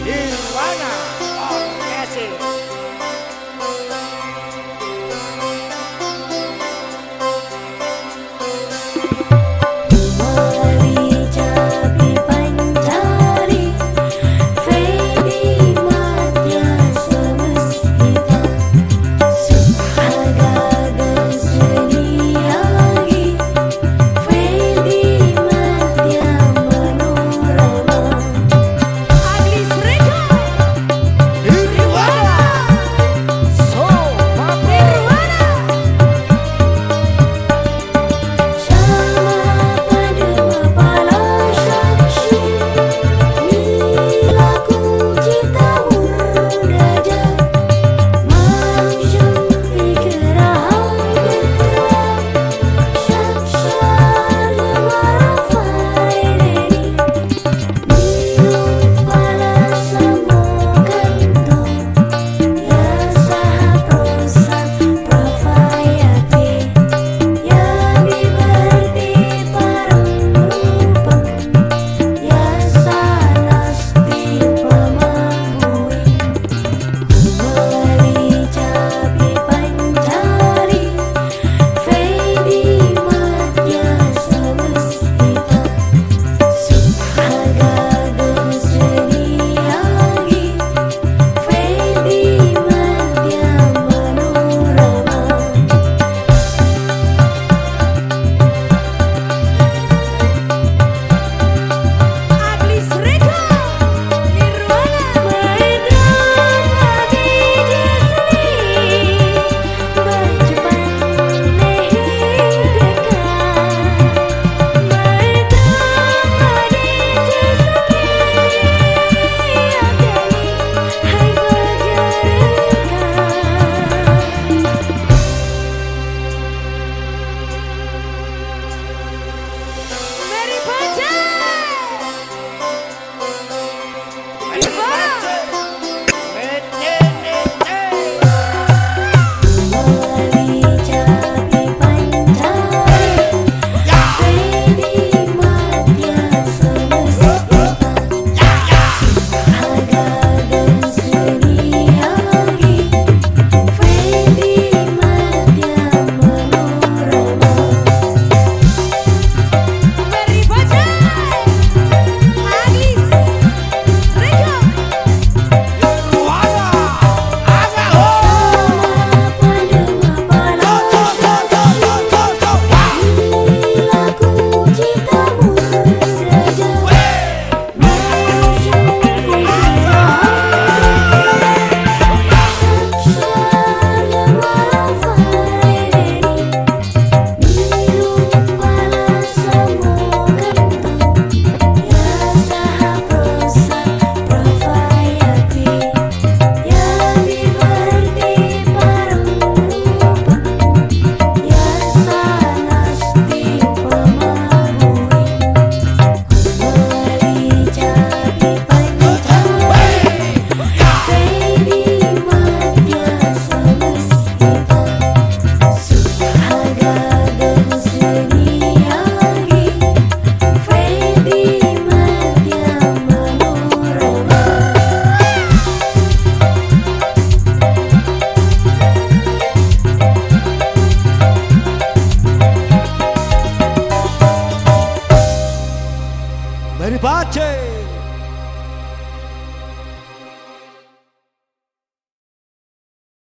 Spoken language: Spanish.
Iguana. बाटे